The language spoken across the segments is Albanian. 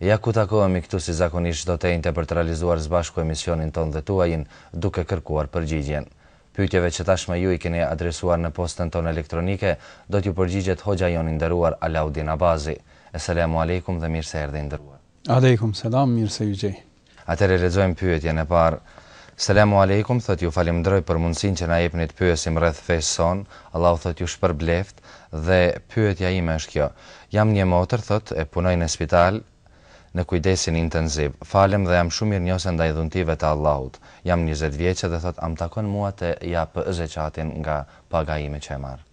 Ja ku takohemi këtu si zakonisht çdo të enjte për të realizuar së bashku emisionin tonë dhe tuajin, duke kërkuar përgjigjen pyetjeve që tashmë ju i keni adresuar në postën tonë elektronike, do t'ju përgjigjet hoxha jonë i nderuar Alaudin Abazi. Eselamu Alejkum dhe mirë se erdhe i nderuar. Alejkum selam, mirë se ju gjej. Atëherë e lexojmë pyetjen e parë. Selamu alejkum, thotë ju falënderoj për mundësinë që na jepni të pyesim rreth fesë sonë, Allahu thotë ju shpërbleftë, dhe pyetja ime është kjo, jam një motër thotë e punoj në spital në kujdesin intenziv, falem dhe jam shumë mirënjohëse ndaj dhuntive të Allahut, jam njëzet vjeçe dhe thotë a më takon mua të jap zeqatin nga paga ime që e marr.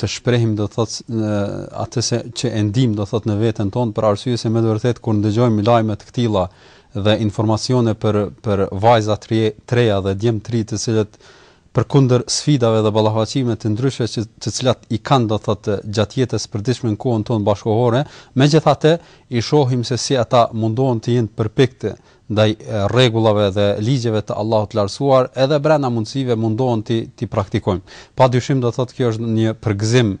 të shprehim do thot atë se që e ndijmë do thot në veten tonë për arsye se me të vërtetë kur ndëgjojmë lajme të këtilla dhe informacione për për vajza të reja dhe djem të rinj të cilët përkundër sfidave dhe ballafaqime të ndryshme që të cilat i kanë do thot gjatë jetës përditshme në kohën tonë bashkëkohore, megjithatë i shohim se si ata mundohen të jenë përpiktë ndaj rregullave dhe ligjeve të Allahut të Lartësuar edhe brenda mundësive mundohen t'i t'i praktikojnë. Pa dyshim do thotë kjo është një përgëzim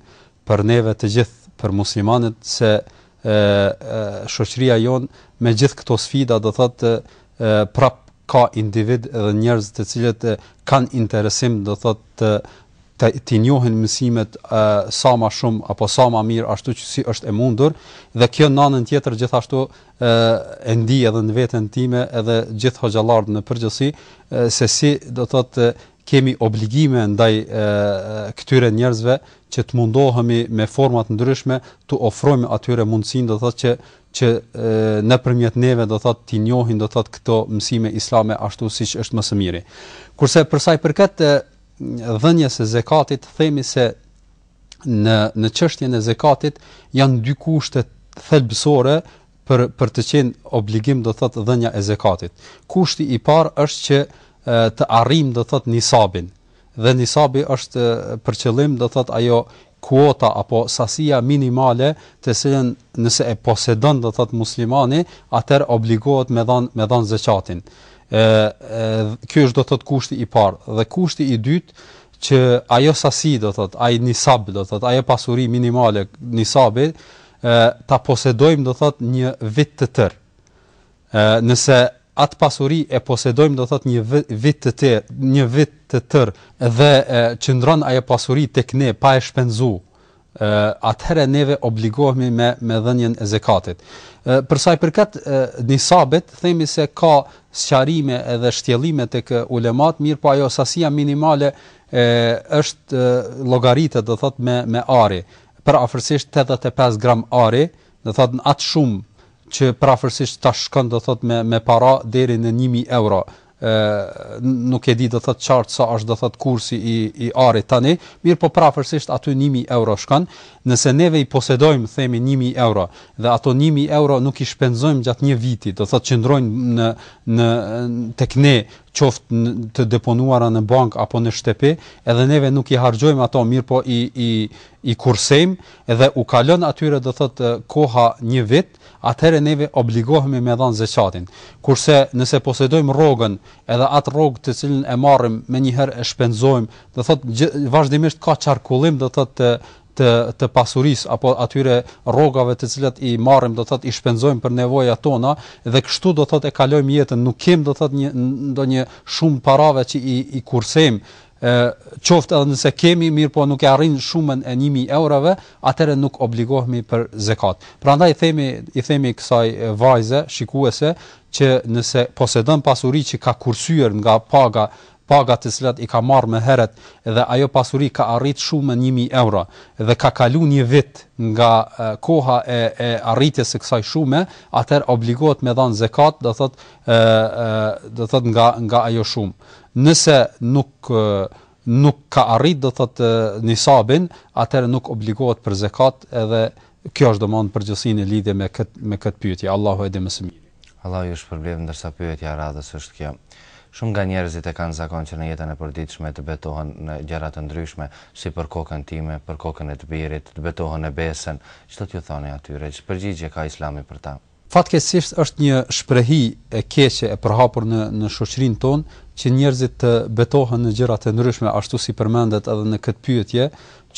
për neve të gjithë për muslimanët se shoqëria jonë me gjithë këto sfida do thotë prap ka individë dhe njerëz të cilët kanë interesim do thotë të t'i njohin mësimet e, sa më shumë apo sa më mirë ashtu që si është e mundur dhe kjo në anën tjetër gjithashtu e ndij edhe në veten time edhe gjithë hoxhallarët në përgjithësi se si do thotë kemi obligime ndaj e, këtyre njerëzve që të mundohemi me forma të ndryshme t'u ofrojmë atyre mundësinë do thotë që që nëpërmjet neve do thotë t'i njohin do thotë këto mësime islame ashtu siç është më së miri. Kurse për sa i përket dhënies së zekatit themi se në në çështjen e zekatit janë dy kushte thelbësore për për të qenë obligim do thotë dhënia e zekatit. Kushti i parë është që të arrijmë do thotë nisabin. Dhe nisabi është për qëllim do thotë ajo kuota apo sasia minimale të cilën nëse e posedon do thot muslimani atëherë obligohet me dhan me dhan zeqatin. ë ky është do thot kushti i parë dhe kushti i dytë që ajo sasi, do të thotë, ai nisab, do të thotë, ajo pasuri minimale nisabi, ë ta posedojmë, do të thotë, një vit të tërë. ë nëse atë pasuri e posedojmë, do të thotë, një vit të tërë, një vit të tërë dhe qëndron ajo pasuri tek ne pa e shpenzuar, atëherë neve obligohemi me me dhënien e zekatit. Për sa i përket nisabit, themi se ka sqarime edhe shtjellime tek ulemat, mirëpo ajo sasia minimale është llogaritë do thot me me ari përafërsisht 85 gram ari, do thot në atë shumë që prafërsisht tash shkon do thot me me para deri në 1000 euro ë nuk e di do thot qartë sa është do thot kursi i i arit tani, mirëpo prafërsisht aty 1000 euro shkon, nëse neve i posedojmë themi 1000 euro dhe ato 1000 euro nuk i shpenzojmë gjatë një viti, do thot qëndrojnë në në tek ne qoftë të deponuara në bank apo në shtëpi, edhe neve nuk i harxhojmë ato, mirëpo i i i kursejmë dhe u kalon atyre do thot koha një vit, atëherë neve obligohemi me dhanë zeqatin, kurse nëse posedojmë rrogën, edhe atë rrogë të cilën e marrim menjëherë e shpenzojmë, do thotë vazhdimisht ka qarkullim do thotë të të të pasurisë apo atyre rrogave të cilat i marrim do thotë i shpenzojmë për nevojat tona dhe kështu do thotë e kalojmë jetën, nuk kem do thotë një ndonjë shumë parave që i i kursejmë e qoftë edhe nëse kemi, mirëpo nuk e arrin shumën e 1000 eurove, atëherë nuk obligohemi për zekat. Prandaj themi i themi kësaj vajze shikuese që nëse posedon pasuri që ka kursyer nga paga paga të cilat i ka marrë më herët dhe ajo pasuri ka arrit shumën 1000 euro dhe ka kalu një vit nga koha e, e arritjes së kësaj shume, atëherë obligohet me dhanë zekat, do thotë ë do thotë nga nga ajo shumë. Nëse nuk nuk ka arrit do thotë nisabin, atëherë nuk obligohet për zekat edhe kjo është domthonë përgjigja në lidhje me këtë me këtë pyetje. Allahu e di më së miri. Allahu ju shpërbleftë, ndërsa pyetja e radhës është kjo. Shumë nga njerëzit e kanë zakon që në jetën e përditshme të betohen në gjëra të ndryshme, si për kokën time, për kokën e të birit, të betohen në besën, ç'do t'ju thoni atyre, ç'përgjigje ka Islami për ta? Fatkeqësisht është një shprehi e keqe e përhapur në në shoqërinë tonë që njerëzit të betohen në gjëra të ndryshme ashtu si përmendet edhe në këtë pyetje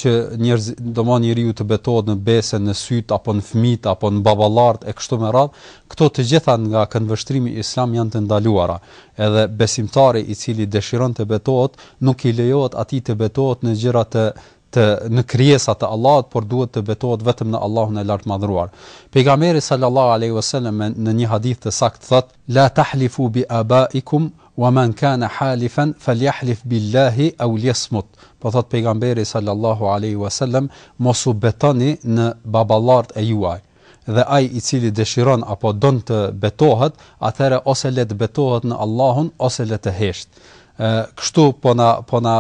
që njerëz domethënë njeriu të betohet në besën, në sytë apo në fëmijët apo në baballarët e kështu me radhë, këto të gjitha nga këndvështrimi islam janë të ndaluara. Edhe besimtari i cili dëshiron të betohet, nuk i lejohet atij të betohet në gjëra të të në krijesa të Allahut, por duhet të betohet vetëm në Allahun e Lartmadhëruar. Pejgamberi sallallahu alejhi ve selem në një hadith të saktë thotë, La tahlifu bi abaikum ve men kane halifan feljahlif billahi ew ljesmut, po thotë Pejgamberi sallallahu alejhi ve selem, mos u betoni në baballarët e juaj, dhe ai i cili dëshiron apo don të betohet, atëherë ose le të betohet në Allahun ose le të heshtë. Ë kështu po na po na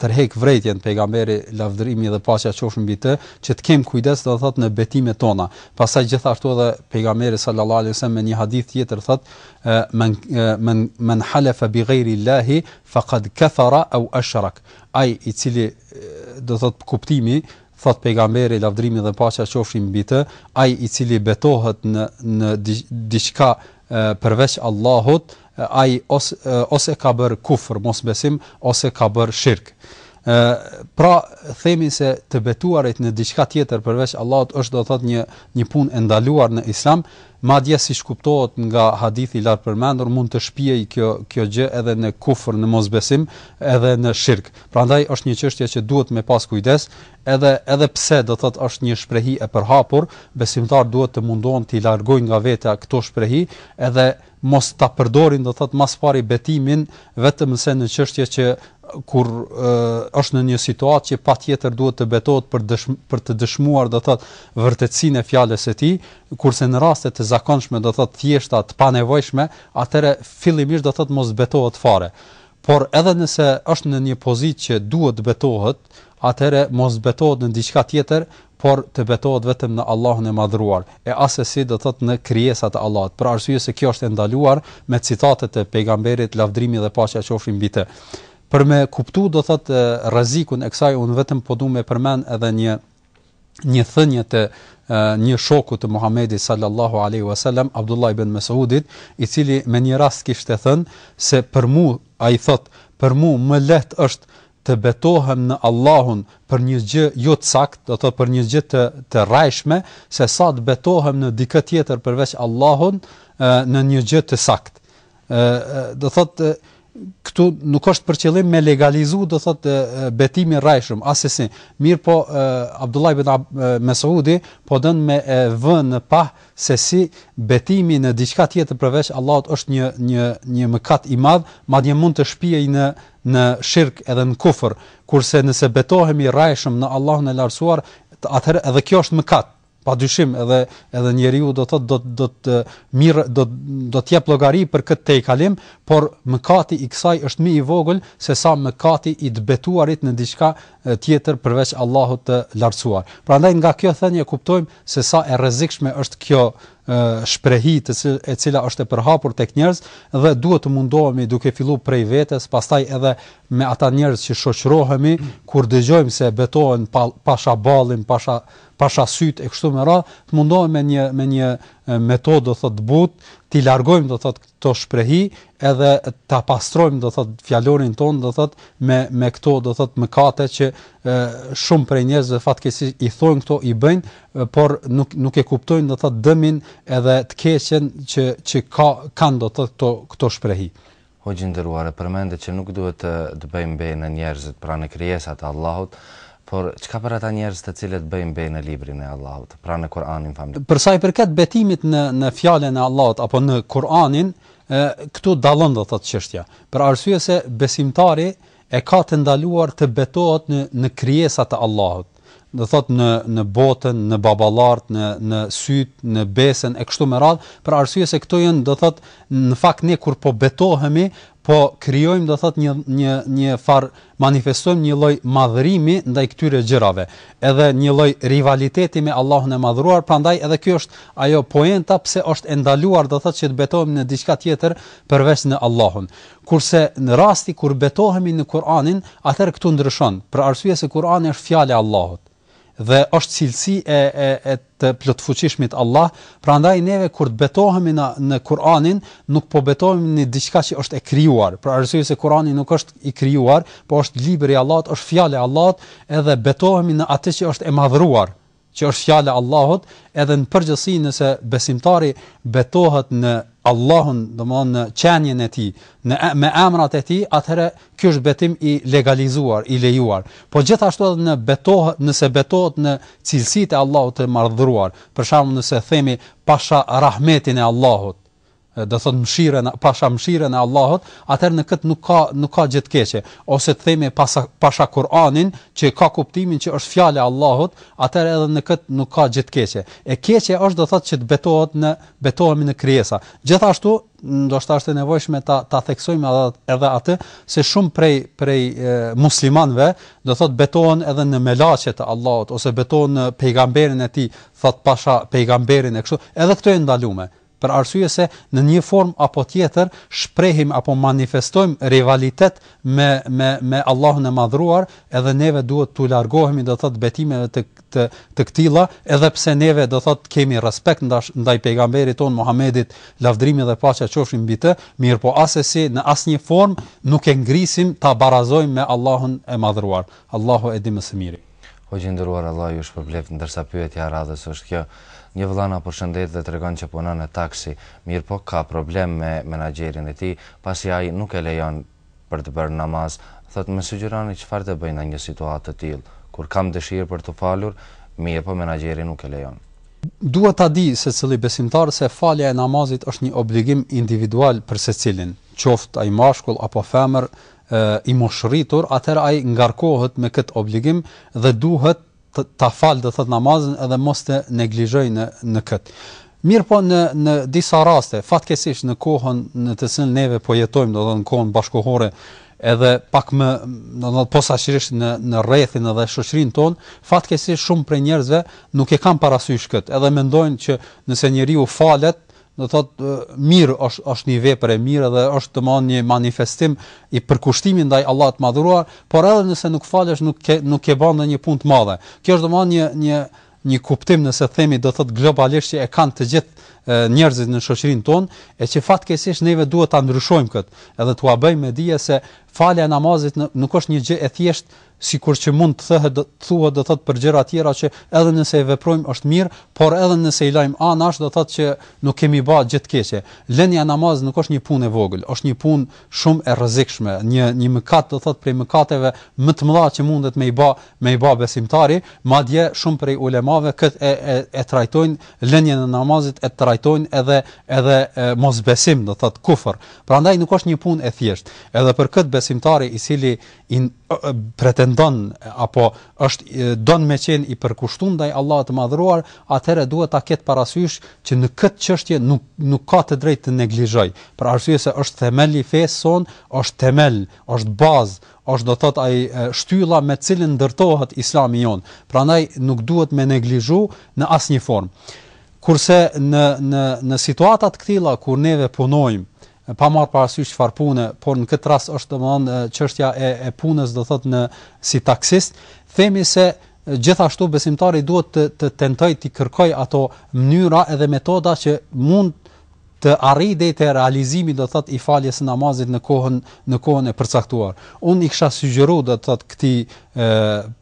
tërheq vërejtjen pejgamberi lavdërimi dhe paqja qofshin mbi të, që të kemi kujdes do të thotë në betimet tona. Pastaj gjithashtu edhe pejgamberi sallallahu alajhi wasallam me një hadith tjetër thotë men men men halafa bi ghairi llahi faqad kafara aw ashrak. Ai i cili do të thotë kuptimi Thotë Pejgamberi, lavdërimi dhe paqja qofshin mbi të, Ai i cili betohet në në diçka përveç Allahut, ai ose ose ka bërë kufër, mosbesim, ose ka bërë shirk. Ë pra themi se të betuarit në diçka tjetër përveç Allahut është do të thotë një një punë e ndaluar në Islam, Madje siç kuptohet nga hadithi i lartpërmendur mund të shpijë kjo kjo gjë edhe në kufr në mosbesim edhe në shirk prandaj është një çështje që duhet me pas kujdes edhe edhe pse do thotë është një shprehi e përhapur besimtarët duhet të mundohen t'i largojnë nga vetja këto shprehi edhe mos ta përdorin do thotë mas pari betimin vetëm se në çështje që kur është në një situatë që patjetër duhet të betohet për dëshm, për të dëshmuar do thotë vërtetësinë e fjalës së tij Kurse në raste të zakonshme, do thotë thjeshta, të panevojshme, atëherë fillimisht do thotë mos betohet fare. Por edhe nëse është në një pozitë që duhet të betohet, atëherë mos betohet në diçka tjetër, por të betohet vetëm në Allahun e Madhëruar, e assesi do thotë në krijesat e Allahut, për arsye se kjo është e ndaluar me citatet e Pejgamberit, lavdrimi dhe paqja qofshin mbi të. Për me kuptu do thotë rrezikun e kësaj unë vetëm po du me përmend edhe një një thënie të një shoku të Muhamedit sallallahu alaihi wasallam Abdullah ibn Mesudit, i cili me një rast kishte thënë se për mua ai thot, për mua më lehtë është të betohem në Allahun për një gjë jo të saktë, do të thotë për një gjë të rrejshme, se sa të betohem në dikë tjetër përveç Allahut në një gjë të saktë. ë do thotë këtu nuk është për qëllim me legalizu do thot betimin rrejshëm asesi mirëpo Abdullah ibn Mesudi po don me e vë në pah se si betimi në diçka tjetër përveç Allahut është një një një mëkat i madh madje mund të shpijë në në shirk edhe në kufër kurse nëse betohemi rrejshëm në Allahun e lartësuar atëherë edhe kjo është mëkat Pa dyshim edhe edhe njeriu do thotë do do të mirë do do të jap llogari për këtë tejkalim, por mëkati i kësaj është më i vogël se sa mëkati i të betuarit në diçka tjetër përveç Allahut të lartësuar. Prandaj nga kjo thënie kuptojmë se sa e rrezikshme është kjo shprehi të cilë, e cila është e përhapur tek njerëz dhe duhet të mundohemi duke fillu prej vetes, pastaj edhe me ata njerëz që shoqërohemi, kur dëgjojmë se betohen pa, pasha ballin, pasha pasha sytë e kështu me radhë, të mundohem me një me një metodë do thotë të butë, t'i largojmë do thotë këto shprehi edhe ta pastrojmë do thotë fjalorin tonë do thotë me me këto do thotë mëkate që e, shumë prej njerëzve fatkeqësisht i thojnë këto i bëjnë por nuk nuk e kuptojnë do thotë dëmin edhe të keqen që që ka kanë do thotë këto këto shprehi Hoxhë i nderuar, e përmende që nuk duhet të të bëjmë be në njerëzit, pra në krijesat e Allahut, por çka për ata njerëz të cilët bëjnë be në Librin e Allahut, pra në Kur'anin famëlartë? Për sa i përket betimit në në Fjalën e Allahut apo në Kur'anin, ë këtu dallon do thotë çështja, për arsye se besimtari e ka të ndaluar të betohet në në krijesat e Allahut, do thotë në në botën, në baballarët, në në sytë, në besën e kështu me radhë, për arsye se këto janë do thotë në fakt ne kur po betohemi, po krijojmë do thotë një një një farë manifestojmë një lloj madhërimi ndaj këtyre gjërave, edhe një lloj rivaliteti me Allahun e madhëruar, prandaj edhe kjo është ajo poenta pse është e ndaluar do thotë që të betohemi në diçka tjetër përveç në Allahun. Kurse në rasti kur betohemi në Kur'anin, atëherë këtu ndryshon, për arsye se Kur'ani është Fjala e Allahut dhe është cilësi e e e të Plotfuqishmit Allah, prandaj neve kur të betohemi në në Kur'anin, nuk po betohemi në diçka që është e krijuar, për arsye se Kur'ani nuk është i krijuar, po është libri i Allahut, është Fjalë e Allahut, edhe betohemi në atë që është e madhëruar. që është Fjala e Allahut, edhe në përgjithësi nëse besimtari betohet në Allahun, domthonë në qenien e Tij, në me emrat e Tij, atëherë ky është betim i legalizuar, i lejuar. Po gjithashtu edhe në betohet, nëse betohet në cilësitë e Allahut të madhëruar, për shembull nëse themi pasha rahmetin e Allahut, do thotë mëshirën, pasha mëshirën e Allahut, atëherë në këtë nuk ka nuk ka gjë të keqe. Ose të themi pasha, pasha Kur'anin, që ka kuptimin që është fjala e Allahut, atëherë edhe në këtë nuk ka gjë të keqe. E keqe është do thotë që të betohet në betohemi në krijesa. Gjithashtu, ndoshta është e nevojshme ta ta theksojmë edhe, edhe atë se shumë prej prej e, muslimanëve do thotë betohen edhe në melaqet e Allahut ose betohen në pejgamberin e tij, thotë pasha pejgamberin e kështu. Edhe këto janë të ndaluar për arsye se në një formë apo tjetër shprehim apo manifestojmë rivalitet me me me Allahun e Madhëruar, edhe neve duhet t'u largohemi do thotë betimeve të të të këtilla, edhe pse neve do thotë kemi respekt ndaj ndaj pejgamberit tonë Muhamedit, lavdërimi dhe paqja qofshin mbi të, mirëpo assesi në asnjë formë nuk e ngrisim ta barazojmë me Allahun e Madhëruar. Allahu e di më së miri. Hoxhë i nderuar Allahu ju shpërbleftë ndërsa pyetja e radhës është kjo një vëlla na përshëndet dhe tregon që punon në taksi mirëpo ka problem me menaxherin e tij pasi ai nuk e lejon për të bërë namaz thotë më sugjironi çfarë të bëj në një situatë të tillë kur kam dëshirë për t'u falur mirëpo menaxheri nuk e lejon. Duhet ta dijë secili besimtar se falja e namazit është një obligim individual për secilin, qoftë ai mashkull apo femër i moshërritur, atëherë ai ngarkohet me këtë obligim dhe duhet ta falë, do të thotë, namazin edhe mos të neglizhojë në në këtë. Mirëpo në në disa raste, fatkeqësisht në kohën në të cilën neve po jetojmë, do të thotë në kohën bashkëkohore, edhe bak më, do të thotë, posaçërisht në në rrethin edhe shoqërinë tonë, fatkeqësisht shumë prej njerëzve nuk e kanë parasysh këtë, edhe mendojnë që nëse njeriu falet, do të thotë mirë është është një vepër e mirë dhe është domethënë një manifestim i përkushtimit ndaj Allahut të Madhëruar, por edhe nëse nuk falesh nuk ke nuk ke bën ndonjë punë të madhe. Kjo është domethënë një një një kuptim nëse themi do të thotë globalisht që e kanë të gjithë njerëzit në shoqërinë tonë, e që fatkeqësisht neve duhet ta ndryshojmë këtë, edhe t'ua bëjmë me dije se falja e namazit nuk është një gjë e thjeshtë sikur që mund të thëhet thuhet do thotë për gjëra tjera që edhe nëse e veprojmë është mirë, por edhe nëse i lajmë anash do thotë që nuk kemi ba gjë të keqe. Lënia e namazit nuk është një punë e vogël, është një punë shumë e rrezikshme, një një mëkat do thotë prej mëkateve më të mëdha që mundet me i ba me i ba besimtari, madje shumë prej ulemave këtë e e e trajtojnë lënien e namazit e trajtojnë edhe edhe mosbesim do thotë kufër. Prandaj nuk është një punë e thjeshtë. Edhe për këtë besimtari i cili i pretendon apo është don me qenë i përkushtuar ndaj Allahut të Madhëruar, atëherë duhet ta ketë parasysh që në këtë çështje nuk nuk ka të drejtë të neglizhojë, për arsye se është themel i fesë sonë, është themel, është bazë, është do thot ai shtylla me të cilën ndërtohet Islami jonë. Prandaj nuk duhet me neglizhu në asnjë formë. Kurse në në në situata të këtilla kur neve punojmë pa marrë parasysh çfarë pune, por në këtë rast është domethënë çështja e e punës do thotë në si taksist, themi se gjithashtu besimtari duhet të të tentojë t'i kërkojë ato mënyra edhe metoda që mund të arrijë deri te realizimi do thotë i faljes së namazit në kohën në kohën e përcaktuar. Unë i kisha sugjeruar do thotë këtij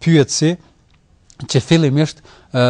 pyetësi që fillimisht ë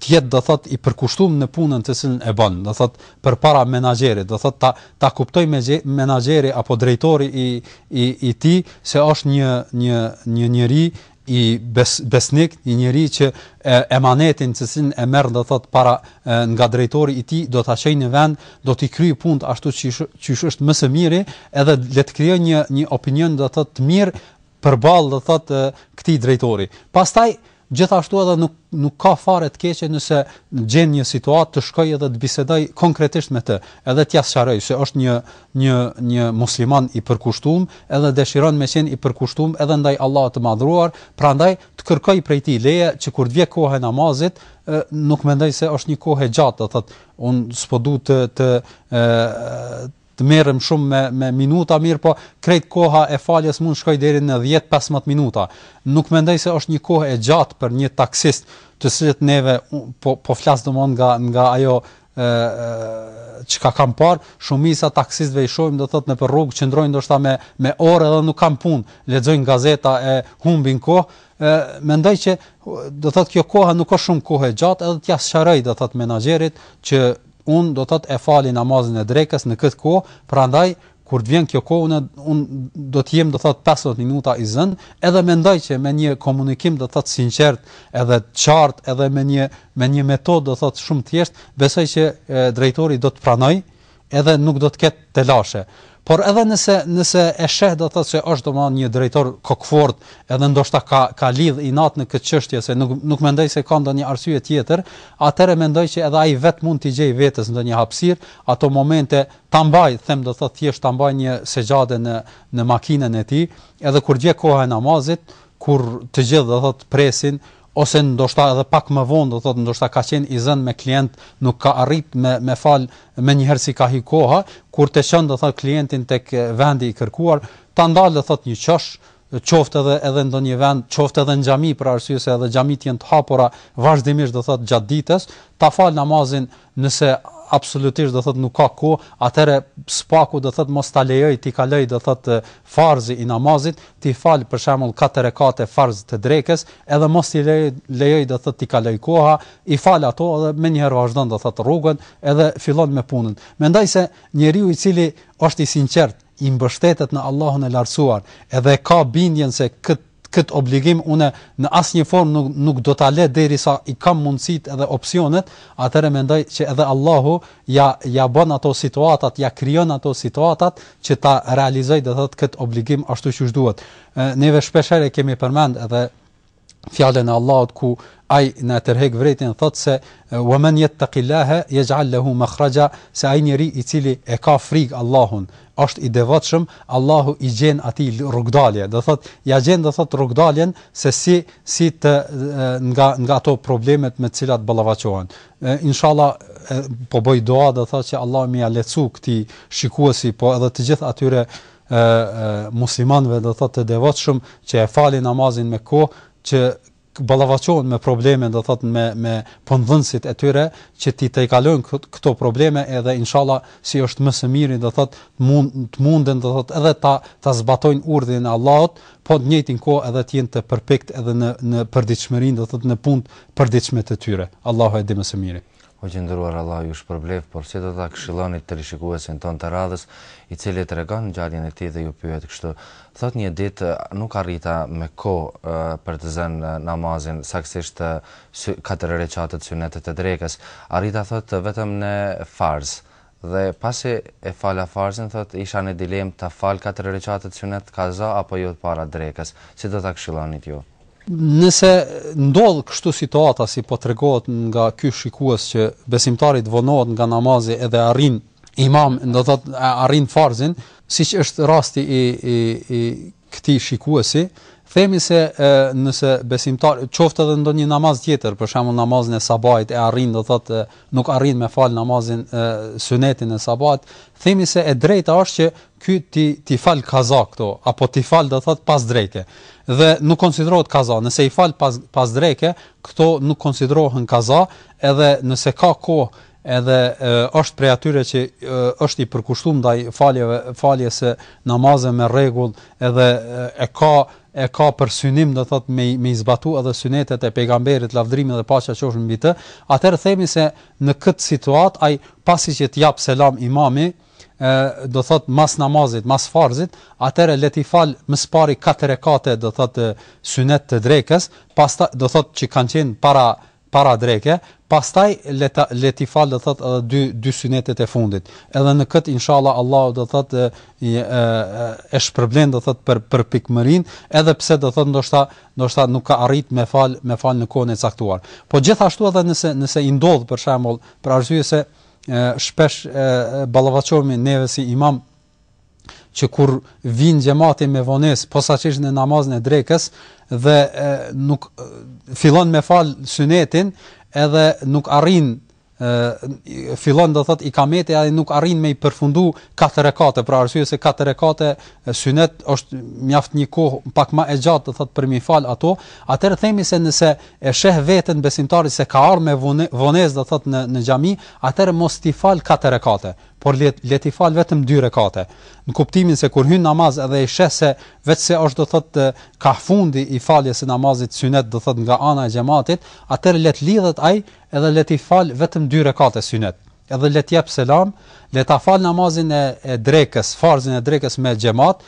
të jetë do thot i përkushtuar në punën të cilën e bën, do thot përpara menaxherit, do thot ta ta kuptojë me menaxheri apo drejtori i i i tij se është një një një njeri i bes, besnik, një njeri që e, emanetin të cilin e merr do thot para e, nga drejtori i tij do ta çojë në vend, do t'i kryejë punët ashtu qysh qysh është më së miri, edhe le të krijojë një një opinion do thot të mirë përballë do thotë këtij drejtori. Pastaj gjithashtu edhe nuk nuk ka fare të keqe nëse gjen një situatë të shkojë edhe të bisedojë konkretisht me të, edhe t'ia sqaroj se është një një një musliman i përkushtuar, edhe dëshiron me qenë i përkushtuar edhe ndaj Allahut të Madhëruar, prandaj të kërkoj prej tij leje që kur të vijë koha e namazit, nuk mendoj se është një kohë e gjatë, do thotë, unë s'po du të të Të merrem shumë me me minuta mirëpo krejt koha e faljes mund të shkojë deri në dhjetë pesëmbëdhjetë minuta. Nuk mendoj se është një kohë e gjatë për një taksist, të cilët neve po po flas domthonë nga nga ajo çka kam parë, shumica taksistëve i shohim do të thotë nëpër rrugë qëndrojnë ndoshta me me orë edhe nuk kanë punë, lexojnë gazeta e humbin kohë, ë mendoj që do thotë kjo koha nuk është shumë kohë e gjatë edhe t'ia sqaroj do thotë menaxherit që Unë do thotë e fali namazin e drekës në këtë kohë, prandaj kur të vjen kjo kohë unë un do të jem do thot 15 minuta i zën, edhe mendoj që me një komunikim do thot sinqert, edhe të qartë, edhe me një me një metodë do thot shumë të thjeshtë, besoj që e, drejtori do të pranoj, edhe nuk do të ketë telashe. Por edhe nëse nëse e sheh do të thotë se është domethënë një drejtor kokëfortë edhe ndoshta ka ka lidhë inat në këtë çështje se nuk nuk mendoj se ka ndonjë arsye tjetër, atëherë mendoj që edhe ai vetë mund t'i gjejë vetes ndonjë hapësirë, ato momente ta mbajë, them do të thotë thjesht ta mbajë një sexhade në në makinën e tij, edhe kur vjen koha e namazit, kur të gjithë do të thotë presin, ose ndoshta edhe pak më vonë do të thotë ndoshta ka qenë i zënë me klient nuk ka arrit me me fal menjëherë si ka hi koha kur ta çon do thotë klientin tek vendi i kërkuar ta ndal do thotë një qosh qoftë edhe edhe ndonjë vend qoftë edhe në xhami për arsye se edhe xhamitë janë të hapura vazhdimisht do thotë gjatë ditës ta fal namazin Nëse absolutisht do thotë nuk ka ku, atëherë së paku do thotë mos ta lejojë t'i kalojë do thotë farzi i namazit, t'i falë për shembull katër rekate farz të drekës, edhe mos t'i lejojë do thotë t'i kalojë koha, i fal ato edhe menjëherë vazhdon do thotë rrugën edhe fillon me punën. Mendoj se njeriu i cili është i sinqertë, i mbështetet në Allahun e Lartësuar edhe ka bindjen se këtë këtë obligim unë në asnjë formë nuk nuk do ta lë derisa i kam mundësitë edhe opsionet, atëherë mendoj që edhe Allahu ja ja bën ato situatat, ja krijon ato situatat që ta realizoj do të thotë këtë obligim ashtu siç duhet. Neve shpesh herë kemi përmend edhe fjalën e Allahut ku ai na tërheq vërejtjen thotë se wa man yattaqillaha yaj'al lahu makhraja se ai njeri i cili e ka frikë Allahun është i devotshëm, Allahu i gjen atij rrugëdalje, do thotë, ia gjen do thotë rrugëdaljen se si si të nga nga ato problemet me të cilat ballafaqohen. Inshallah po bëj dua do thotë që Allahu me ia lehtësu këtij shikuesi, po edhe të gjithë atyre ë muslimanëve do thotë të devotshëm që e falin namazin me kohë që ballafaqohen me probleme do thot me me punëdhënësit e tyre që t'i tejkalojnë këto probleme edhe inshallah si është më së miri do thot mund të munden do thot edhe ta ta zbatojnë urdhën e Allahut po të njëjtin kohë edhe të jenë të përpikt edhe në në përditshmërinë do thot në punët e përditshme të tyre Allahu e di më së miri Hoxhë i nderuar Allahu ju shpërbleftë, por si do ta këshilloni teleshikuesin tonë të radhës, i cili tregon ngjarjen e tij dhe ju pyet kështu, Thotë një ditë nuk arrita me kohë për të zënë namazin, saktësisht katër rekatet synetet e drekës. Arrita thotë vetëm në farz, Dhe pasi e fala farzin, thotë, isha në dilemë t'i fal katër rekatet synet, kaza, apo jo para drekës. Si do ta këshillonit ju? Nëse ndodh kështu situata si po tregohet nga ky shikues që besimtari vonohet nga namazi edhe arrin imam, do thotë arrin farzin, siç është rasti i i i këtij shikuesi, themi se nëse besimtari, qoftë edhe ndonjë namaz tjetër, për shembull namazin e sabahit e arrin, do thotë nuk arrin me fal namazin e sunetin e sabahit, themi se e drejta është që ky t'i t'i fal kaza këto, apo t'i fal do thotë pas dreke. Dhe nuk konsiderohet kaza, nëse i fal pas pas dreke, këto nuk konsiderohen kaza, edhe nëse ka kohë edhe është prej atyre që është i përkushtuar ndaj faljeve, faljes së namazeve me rregull, edhe e ka e ka për synim do thot me me zbatu edhe synetet e pejgamberit lavdrimi dhe paqja qofshin mbi të, atëherë themi se në këtë situatë ai pasi që të jap selam imami, ë do thot mas namazit, mas farzit, atëherë le t'i fal më së pari katër rekate do thot synet të drekës, pastaj do thot që kanë qenë para para dreke, pastaj le ta le t'i fal do të thotë edhe dy dy synetet e fundit. Edhe në këtë inshallah Allahu do të thotë e shpërblen do të thotë për përpikmërinë, edhe pse do të thotë ndoshta ndoshta nuk ka arrit me fal me fal në kohën e caktuar. Po gjithashtu edhe nëse nëse i ndodh për shembull, për arsye se e, shpesh ballafaqohemi neve si imam që kur vijn xhemati me vonesë posaçërisht në namazin e drekës dhe e, nuk fillon me fal synetin edhe nuk arrin fillon do thot ikameti ai nuk arrin me i përfundu katër rekate për arsye se katër rekate synet është mjaft një kohë pak më e gjatë do thot për m'i fal ato atëherë themi se nëse e sheh veten besimtari se ka ardhur me vonesë do thot në në xhami atëherë mos t'i fal katër rekate por le le t'i fal vetëm dy rekate në kuptimin se kur hyn namaz edhe e sheh se veçse është do thot kah fundi i faljes së namazit synet do thot nga ana e xhematit atëherë le të lidhet ai edhe le t'i fal vetëm dy rekate synet edhe le të jap selam le ta fal namazin e, e drekës farzin e drekës me xhemat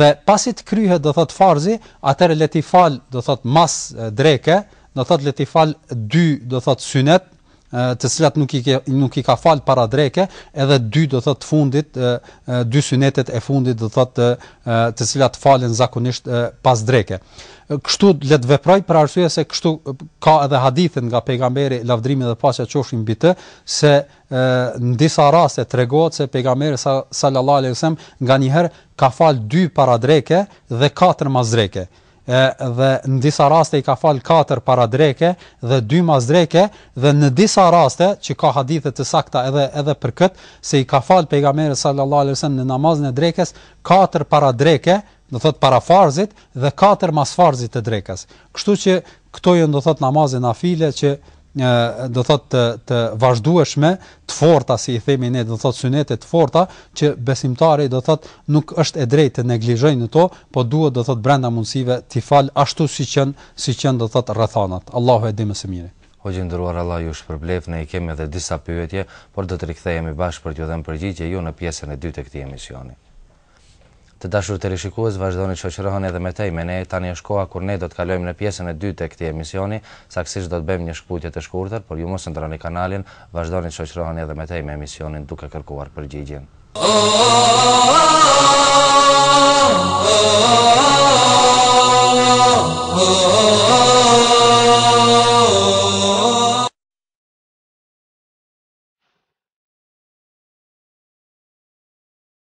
dhe pasi të kryhet do thot farzi atëherë le t'i fal do thot mas dreke do thot le t'i fal dy do thot synet të cilat nuk i ke, nuk i ka fal para dreke, edhe dy do thot të fundit, dy synetet e fundit do thot të, të cilat falen zakonisht pas dreke. Kështu le të veproj për arsye se kështu ka edhe hadithe nga pejgamberi lavdrimi dhe paqja qofshin mbi të se në disa raste tregohet se pejgamberi sallallahu alajhi wasallam nganjëherë ka fal dy para dreke dhe katër mas dreke e, dhe në disa raste i ka falë katër para dreke dhe dy mas dreke dhe në disa raste që ka hadithe të sakta edhe edhe për kët se i ka falë pejgamberi sallallahu alajhi wasallam në namazin e drekës katër para dreke do thot para farzit dhe katër mas farzit të drekës kështu që këto janë do thot namazet nafile që do thot të të vazhdueshme, të forta si i themi ne, do thot synete të forta që besimtari do thot nuk është e drejtë të neglizhojë në to, po duhet do thot brenda mundësive t'i fal ashtu siç jen, siç jen do thot rrethanat. Allahu e di më së miri. Hoxhë i nderuar Allahu ju shpërbleft, ne i kemi edhe disa pyetje, por do të rikthehemi bashkë për t'ju dhënë përgjigje ju në pjesën e dytë të këtij emisioni. Të dashur teleshikues, vazhdoni të shoqëroheni edhe me tej me ne, tani është koha kur ne do të kalojmë në pjesën e dytë të këtij emisioni, saktësisht do të bëjmë një shkputje të shkurtër, por ju mos e ndërroni kanalin, vazhdoni të shoqëroheni edhe me tej me emisionin Duke kërkuar përgjigjen.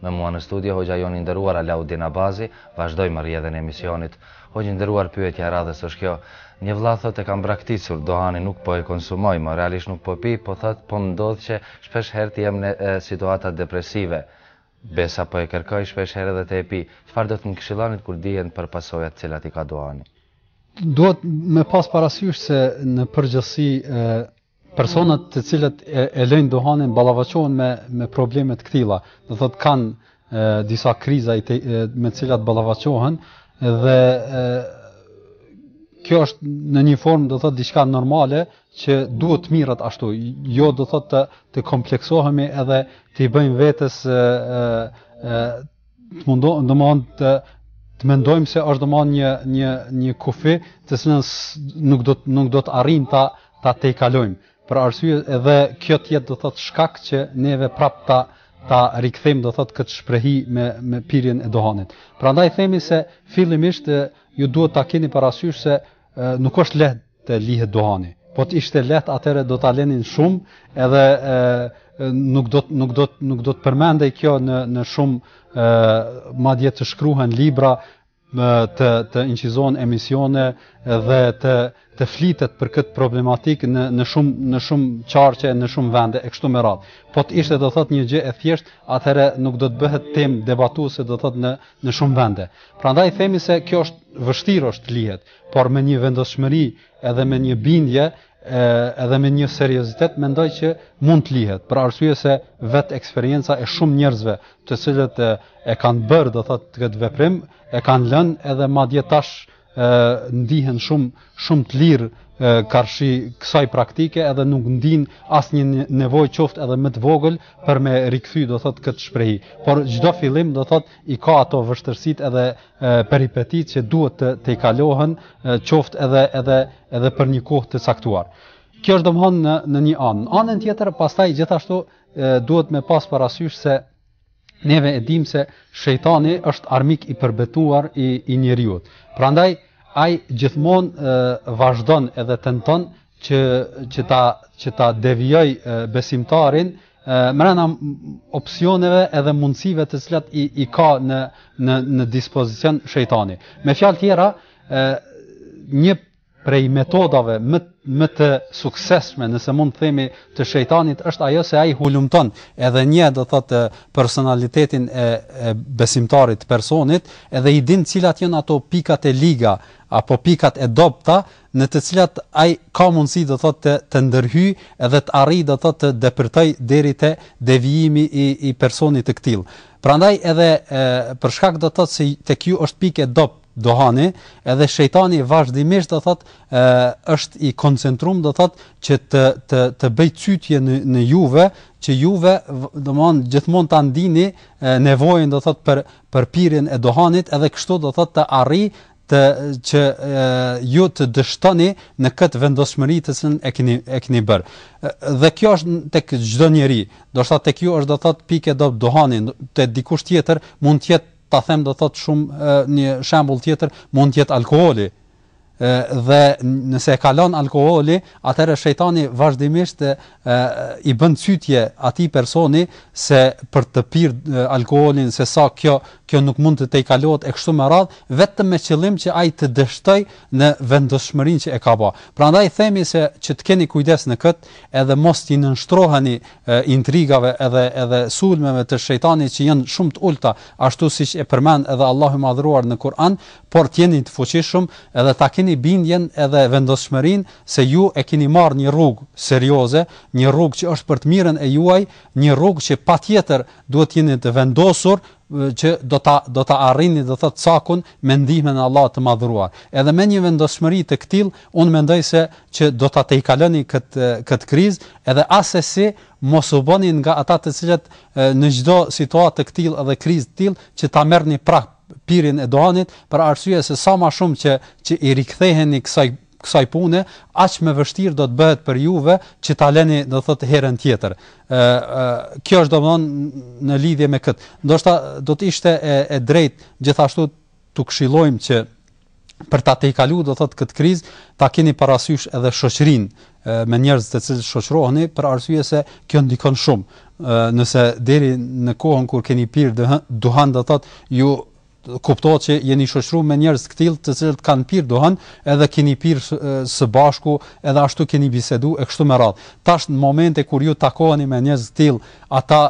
Me mua në studio hoxha jonë i nderuar Alaudin Abazi, vazhdojmë rrjedhën e emisionit. Hoxhë i nderuar pyetja e radhës është kjo, një vlla thotë e kam braktisur duhanin, nuk po e konsumoj më, realisht nuk po pi, po thotë po më ndodh që shpesh herë të jem në situata depresive, besa po e kërkoj shpesh herë edhe ta pi, çfarë do të më këshillonit kur dihen për pasojat të cilat i ka duhani? Duhet me pas parasysh se në përgjithësi Personat të cilët e, e lëjnë duhanin ballavaçohen me me probleme të këtilla. Do thotë kanë disa kriza i te, e, me të cilat ballavaçohen dhe e, kjo është në një formë do thotë diçka normale që duhet të mirret ashtu. Jo do thotë të të kompleksohemi edhe t'i bëjmë vetes ë ë Mund, domethënë të të mendojmë se është domethënë një një një kufi të cilën nuk do nuk do të arrijmë ta ta tejkalojmë. Për arsye edhe kjo të jetë do thotë shkak që neve prap ta ta rikthejmë do thotë këtë shprehi me me pirjen e duhanit. Prandaj themi se fillimisht ju duhet ta keni parasysh se nuk është lehtë të lihet duhani. Po të ishte lehtë atëherë do ta lenin shumë edhe e, nuk do nuk do nuk do të përmendej kjo në në shumë ë madje të shkruhen libra të të inçizohen emisione dhe të të flitet për këtë problematik në në shumë në shumë qarqe në shumë vende e kështu me radhë. Po të ishte do thot një gjë e thjeshtë, atëherë nuk do të bëhej temë debatuese do thot në në shumë vende. Prandaj themi se kjo është vështirë të lihet. por me një vendosmëri edhe me një bindje edhe me një seriozitet mendoj që mund të lihet për arsye se vet eksperienca e shumë njerëzve të cilët e, e kanë bërë do thotë këtë veprim e kanë lënë edhe madje tash e, ndihen shumë shumë të lirë karshi kësaj praktike edhe nuk ndin asnjë nevojë qoftë edhe më të vogël për me rikthy do thot këtë shprehi por çdo fillim do thot i ka ato vështirësitë edhe peripetitë që duhet të të kalohen qoftë edhe edhe edhe për një kohë të caktuar. Kjo është domethënë në në një anë. Në anën tjetër, pastaj gjithashtu e, duhet me pas parasysh se neve e dimë se shejtani është armik i përbetuar i i njeriut. Prandaj ai gjithmonë vazhdon edhe tenton që që ta që ta devijoj besimtarin mrena opsioneve edhe mundësive të cilat i, i ka në në në dispozicion shejtani. Me fjalë tjera, ë një prej metodave më më të suksesshme, nëse mund të themi, të shejtanit është ajo se ai hulumton edhe njeh, do thotë, personalitetin e, e besimtarit, të personit, edhe i din cilat janë ato pikat e liga apo pikat e dobta në të cilat ai ka mundësi do të thotë të të ndërhyjë edhe të arrijë do të thotë të depërtojë deri te devijimi i i personit të këtillë. Prandaj edhe për shkak do të thotë se tek ju është pikë e dobët duhani, edhe shejtani vazhdimisht do thot ë është i koncentruar do thot që të të të bëj cytje në në juve që juve domethënë gjithmonë ta ndini nevojën do thot për për pirjen e duhanit edhe kështu do thot të arri të që ju të dështoni në këtë vendosmëri të cilën e keni e keni bërë. Dhe kjo është tek çdo njeri, do të thotë tek ju është do të thotë pikë e dobët duhani te dikush tjetër mund të jetë ta them do të thotë shumë një shembull tjetër mund të jetë alkooli dhe nëse e kalon alkooli, atëherë shejtani vazhdimisht i bën cytje atij personi se për të pirë alkoolin se sa kjo kjo nuk mund të tejkalohet e kështu me radh vetëm me qëllim që ai të dështoj në vendoshmërinë që e ka ba. Prandaj themi se që të keni kujdes në kët, edhe mos t'i nënshtroheni intrigave edhe edhe sulmeve të shejtanit që janë shumë të ulta, ashtu siç e përmend edhe Allahu i Madhëruar në Kur'an, por të jeni të fuqishëm edhe ta keni bindjen edhe vendoshmërinë se ju e keni marrë një rrugë serioze, një rrugë që është për të mirën e juaj, një rrugë që patjetër duhet të jeni të vendosur që do ta do ta arrini do thotë cakun me ndihmën e Allahut të madhëruar. Edhe me një vendosmëri të këtillë, unë mendoj se që do ta tejkaloni këtë këtë krizë, edhe asesi mos u bëni nga ata të cilët në çdo situatë të këtillë edhe krizë të tillë që ta merrni prap pirjen e duhanit për arsye se sa më shumë që që i riktheheni kësaj kësaj pune, aq më vështirë do të bëhet për juve që ta leni, do thotë herën tjetër. Ë kjo është domthonë në lidhje me kët. Ndoshta do të ishte e, e drejtë gjithashtu t'u këshillojmë që për ta tejkaluar do thotë këtë krizë, ta keni parasysh edhe shoqërinë me njerëz të cilët shoqëroheni për arsye se kjo ndikon shumë. Ë nëse deri në kohën kur keni pirë duhan do thotë ju kuptohet që jeni shoqëruar me njerëz të këtillë të cilët kanë pirë duhan, edhe keni pirë së bashku, edhe ashtu keni biseduar e kështu me radhë. Tash në momente kur ju takoheni me njerëz të tillë, ata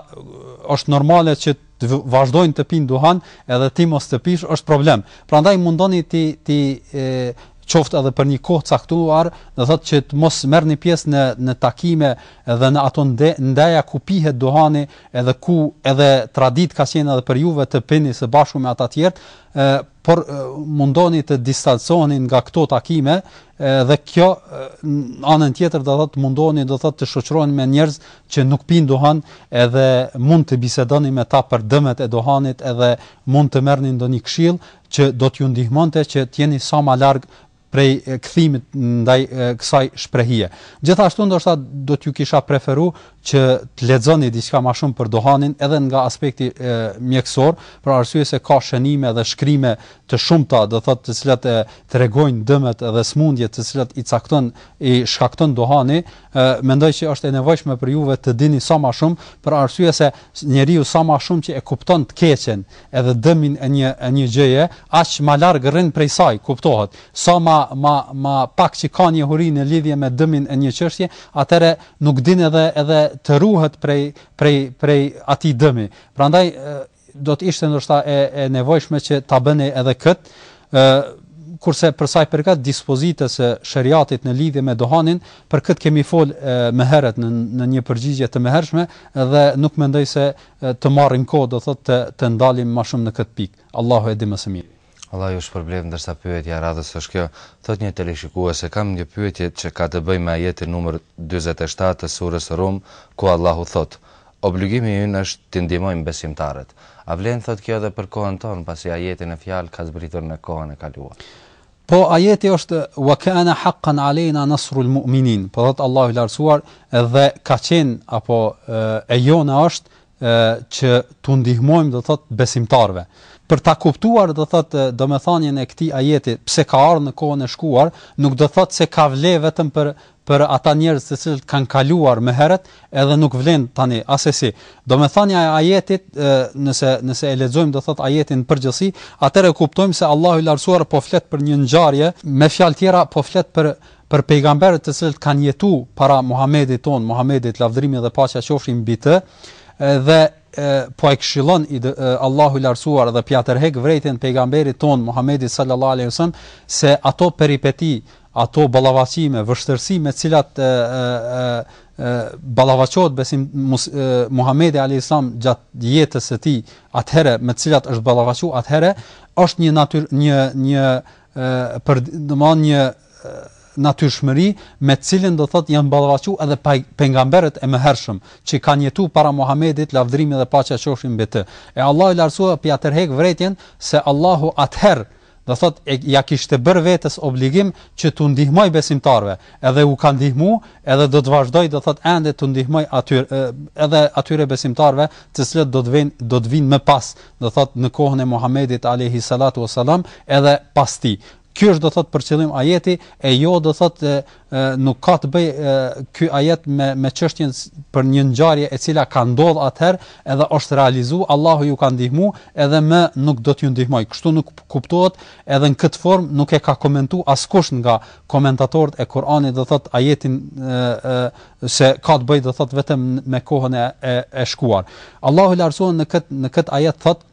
është normale që të vazhdojnë të pinë duhan, edhe ti mos të pish është problem. Prandaj mundoni ti ti qoftë edhe për një kohë caktuar, do thotë që të mos merrni pjesë në në takime edhe në ato ndeja ku pihet duhani, edhe ku edhe traditë ka qenë edhe për juve të pini së bashku me ata tjerët, e, por e, mundoni të distancoheni nga këto takime e, dhe kjo e, në anën tjetër do thotë mundoni do thotë të shoqëroheni me njerëz që nuk pinë duhan edhe mund të bisedoni me ta për dëmet e duhanit edhe mund të merrni ndonjë këshill që do t'ju ndihmonte që të jeni sa më larg prej kthimit ndaj kësaj shprehie. Gjithashtu ndoshta do t'ju kisha preferu që të lexoni diçka më shumë për duhanin edhe nga aspekti e, mjekësor, për arsye se ka shënime dhe shkrime të shumta, do thotë të cilat e tregojnë dëmet dhe sëmundjet të cilat i cakton i shkakton duhani, e, mendoj që është e nevojshme për juve të dini sa më shumë, për arsye se njeriu sa më shumë që e kupton të keqen edhe dëmin e një e një gjëje, aq ma larg rrin prej saj, kuptohet. Sa ma ma ma pak që ka njohuri në lidhje me dëmin e një çështje, atëherë nuk din edhe edhe të ruhet prej prej prej atij dëmi. Prandaj do të ishte ndoshta e e nevojshme që ta bëni edhe kët, ë kurse për sa i përket dispozitës së sheriatit në lidhje me duhanin, për kët kemi fol më herët në në një përgjigje të mëhershme dhe nuk mendoj se të marrim kohë do thotë të të ndalemi ma shumë në këtë pikë Allahu e di më së miri. Allah ju shpërbleftë ndërsa pyetja e radhës është kjo, thotë një teleshikuese kam një pyetje që ka të bëjë me ajetin numër dyzet e shtatë të surës Rum ku Allahu thotë Obligimi ynë është t'i ndihmojmë besimtarët. A vlen thotë kjo edhe për kohën tonë pasi ajeti në fjalë ka zbritur në kohën e kaluar? Po ajeti është wa kana hakkan alejna nasrul mu'minin, po thot Allahu i lartësuar edhe ka qenë apo e jona është që t'u ndihmojmë do thot besimtarëve. Për ta kuptuar do thot domethënien e këtij ajeti pse ka ardh në kohën e shkuar, nuk do thot se ka vle vetëm për për ata njerëz të cilët kanë kaluar më herët edhe nuk vlen tani asesi domethënia e ajetit nëse nëse e lexojmë do thotë ajetin në përgjithësi atëherë kuptojmë se Allahu i lartësuar po flet për një ngjarje me fjalë tjera po flet për për pejgamberët të cilët kanë jetu para Muhamedit ton Muhamedit lavdërimi dhe paqja qofshin mbi të dhe po e këshillon i, Allahu i lartësuar dhe p'ia tërheq vërejtjen pejgamberit ton Muhamedit sallallahu alaihi wasallam se ato peripeti ato ballafaqime, vështërsi me të cilat e, e, ballafaqohet besim mus, e, Muhamedi alayhis salam gjat jetës së tij, atëherë me të cilat është ballafaqu, atëherë është një natyr një një e, për domthon një natyrshmëri me të cilën do thotë janë ballafaqu edhe pejgamberët e mëhershëm që kanë jetuar para Muhamedit lavdrimi dhe paqja qofshin mbi të. E Allahu i lartësuar p'ia tërheq vërejtjen se Allahu atëherë Do thotë, e, ia kishte bërë vetes obligim që t'u ndihmojë besimtarëve, edhe u ka ndihmu, edhe do të vazhdojë, do thotë, ende t'u ndihmojë atyre, e, edhe atyre besimtarëve, të cilët do të vijnë, do të vijnë më pas, do thotë, në kohën e Muhamedit alejhi salatu ves selam, edhe pas tij. Ky është do thotë për qëllim ajeti, e jo do thotë nuk ka të bëj ky ajet me me çështjen për një ngjarje e cila ka ndodh atëherë edhe është realizu Allahu ju ka ndihmu edhe më nuk do t'ju ndihmoj kështu nuk kuptohet edhe në këtë formë nuk e ka komentu askush nga komentatorët e Kur'anit do thot ajetin e, e, se ka të bëj do thot vetëm me kohën e e, e shkuar Allahu i lartësuar në këtë në këtë ajet thotë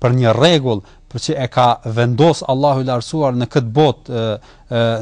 për një rregull për që e ka vendos Allahu i lartësuar në këtë botë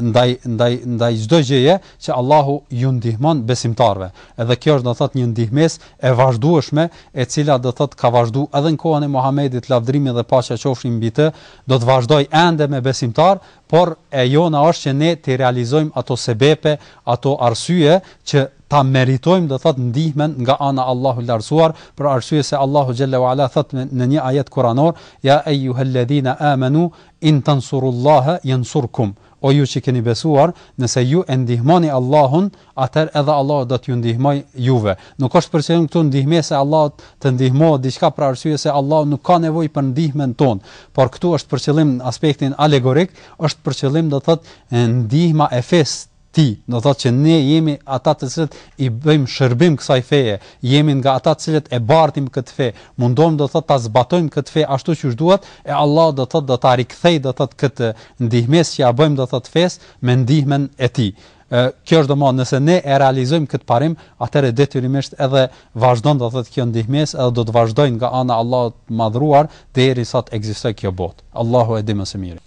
ndaj ndaj ndaj çdo gjëje që Allahu ju ndihmon besimtarve. Edhe kjo është do thot një ndihmesë e vazhdueshme, e cila do thot ka vazhdu edhe në kohën e Muhamedit lavdrimi dhe paqja qofshin mbi të, do të vazhdoj ende me besimtar, por e jona është që ne t'i realizojmë ato sebepe, ato arsye që Ta meritojmë do thotë ndihmën nga ana Allahu lartësuar, për arsye se Allahu xhelle ue ala thotë në një ajet kuranor, Ja ejuhellezina amanu in tansurullahe jensurkum O ju që keni besuar, nëse ju e ndihmoni Allahun, atëherë edhe Allahu do t'ju ndihmojë juve. Nuk është për qëllim këtu ndihmesa e Allahut të ndihmohet diçka për arsye se Allahu nuk ka nevojë për ndihmën tonë, por këtu është për qëllim aspektin alegorik, është për qëllim do thotë ndihma e fesë Tij, do të thotë që ne jemi ata të cilët i bëjmë shërbim kësaj feje, jemi nga ata të cilët e bartim këtë fe, mundohemi do të thotë ta zbatojmë këtë fe ashtu siç duhet, e Allahu do të thotë do ta rikthejë do të thotë këtë ndihmesë që ia bëjmë do të thotë fesë me ndihmën e tij. Ë kjo është domethënë nëse ne e realizojmë këtë parim, atëherë detyrimisht edhe vazhdon do të thotë kjo ndihmesë edhe do të vazhdojë nga ana e Allahut të madhëruar derisa të ekzistojë kjo botë. Allahu e di më së miri.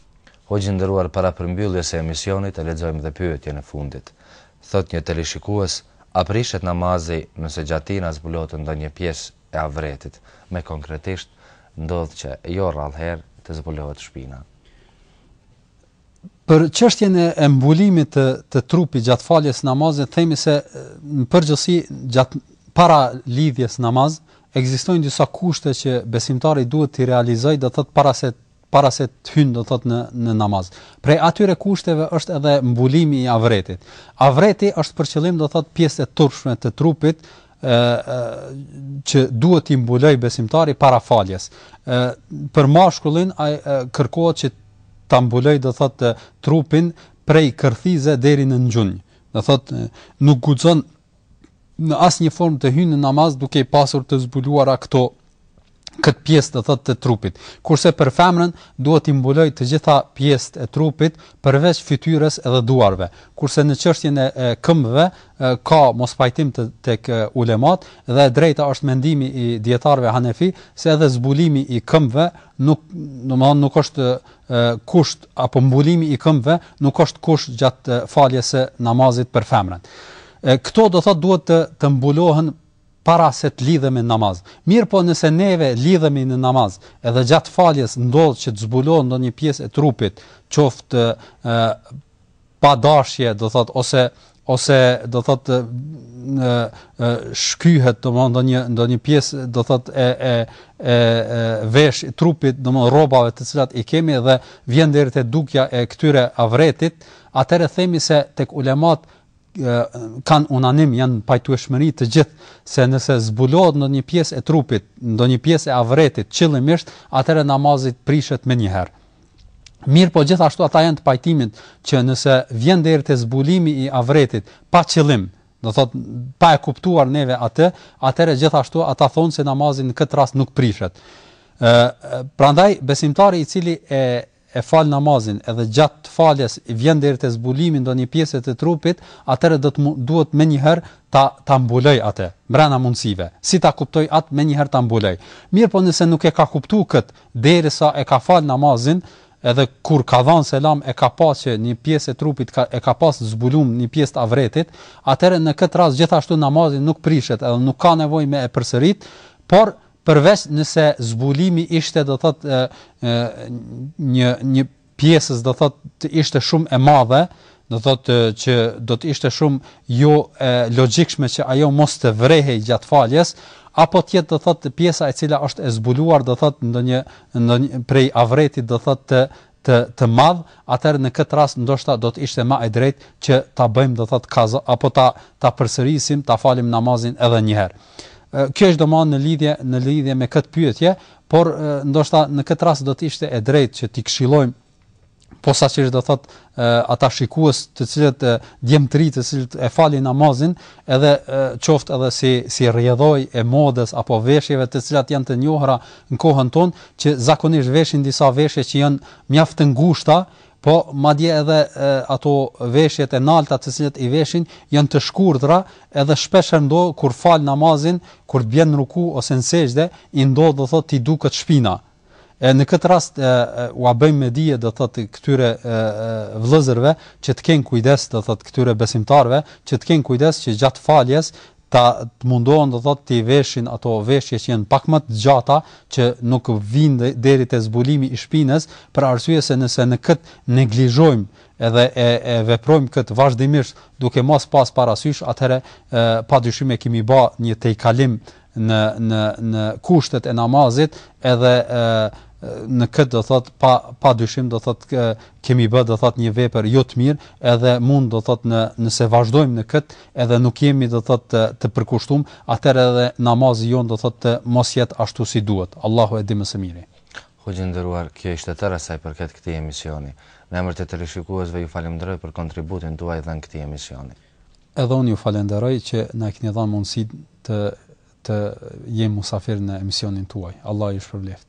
Hoxhë i nderuar para përmbylljes së emisionit e lexojmë dhe pyetjen e fundit. Thotë një teleshikues, a prishet namazi nëse gjatë tij na zbulohet ndonjë pjesë e avretit? Më konkretisht, ndodh që jo rrallë herë të zbulohet shpina. Për çështjen e mbulimit të të trupit gjatë faljes së namazit themi se në përgjithësi gjatë para lidhjes namaz ekzistojnë disa kushte që besimtari duhet t'i realizojë, do thotë para se para se të hyjë do të thotë në në namaz. Prej atyre kushteve është edhe mbulimi i avretit. Avreti është për qëllim do të thotë pjesët e turpshme të trupit, që duhet t'i mbuloj besimtari para faljes. Ë për mashkullin ai kërkohet që ta mbuloj do thotë trupin prej kërthize deri në gjunjë. Do thotë nuk guxon në asnjë formë të hyjë në namaz duke i pasur të zbuluara këto këtë pjesë do thotë të trupit. Kurse për femrën duhet t'i mbulojë të gjitha pjesët e trupit përveç fytyrës edhe duarve. Kurse në çështjen e, e këmbëve ka mospajtim të tek ulemat dhe e drejta është mendimi i dietarëve hanefi se edhe zbulimi i këmbëve nuk domthon nuk është kusht apo mbulimi i këmbëve nuk është kusht gjatë faljes së namazit për femrën. Këto do thotë duhet të të mbulohen para se të lidhemi në namaz. Mirëpo nëse neve lidhemi në namaz, edhe gjatë faljes ndodh që të zbulohet ndonjë pjesë e trupit, qoftë pa dashje do thot ose ose do thot ë shkyhet domethënë ndonjë pjesë do thot e e e vesh i trupit domethënë rrobave të cilat i kemi dhe vjen deri te dukja e këtyre avretit atëherë themi se tek ulemat kanë unanim janë pajtueshmëri të gjithë se nëse zbulohet ndonjë pjesë e trupit ndonjë pjesë e avretit qëllimisht atëherë namazi prishet menjëherë Mirëpo gjithashtu ata janë të pajtimit që nëse vjen deri te zbulimi i avretit pa qëllim, do thot pa e kuptuar neve atë, atëherë gjithashtu ata thonë se namazi në këtë rast nuk prishet. Ë prandaj besimtari i cili e e fal namazin edhe gjat faljes vjen deri te zbulimi ndonjë pjese të trupit, atëherë do të duhet menjëherë ta ta mbuloj atë brenda mundësive. si ta kuptoj atë menjëherë ta mbuloj. Mirëpo nëse nuk e ka kuptuar këtë, Derisa e ka falë namazin, edhe kur ka dhanë selam e ka pa që një pjesë e trupit ka, e ka pas të zbulumë një pjesë të avretit, atëherë në këtë rast gjithashtu namazi nuk prishet edhe nuk ka nevojë me e përsërit, por përveç nëse zbulimi ishte do thotë një një pjesës do thotë të ishte shumë e madhe, do thotë që do të ishte shumë jo e logjikshme që ajo mos të vrehej gjatë faljes, apo të jetë do thotë pjesa e cila është e zbuluar do thotë ndonjë ndonjë prej avretit do thotë të të të madh, atëherë në këtë rast ndoshta do të ishte më e drejtë që ta bëjmë do thotë kaza apo ta ta përsërisim, ta falim namazin edhe një herë. Kjo është domethënë në lidhje në lidhje me këtë pyetje, Por ndoshta në këtë rast do të ishte e drejtë që t'i këshillojmë posaçërisht do thot ata shikues të cilët djem të ri të cilët e falin namazin edhe qoftë edhe si si rrjedhojë e modës apo veshjeve të cilat janë të njohura në kohën tonë që zakonisht veshin disa veshje që janë mjaft të ngushta Po, madje edhe ato veshjet e nalta të cilat i veshin janë të shkurtra, edhe shpesh herë ndodh kur fal namazin, kur të bjen në ruku ose në sexhde, i ndodh do thotë t'i duket shpina. E në këtë rast ua bëjmë me dije do thotë këtyre vëllezërve që të kenë kujdes do thotë këtyre besimtarëve që të kenë kujdes që gjatë faljes ta të mundohen do thotë t'i veshin ato veshje që janë pak më të gjata që nuk vijnë deri te zbulimi i shpinës për arsye se nëse në kët neglizhojmë edhe e e veprojmë kët vazhdimisht duke mos pas parasysh atëherë pa dyshim e kemi bë një tejkalim në në në kushtet e namazit edhe e, në këtë do thot pa pa dyshim do thot kemi bë do thot një vepër jo të mirë edhe mund do thot në nëse vazhdojmë në këtë edhe nuk jemi do të thotë të të përkushtum, atëherë edhe namazi jonë do të thotë të mos jetë ashtu si duhet. Allahu e di më së miri. Hoxhë i nderuar, kjo ishte tëra sa i përket këtij emisioni. Në emër të teleshikuesve ju falënderoj për kontributin tuaj dhënë këtij emisioni. Edhe unë ju falenderoj që na keni dhënë mundësi të të jem musafir në emisionin tuaj. Allahu ju shpërbleftë.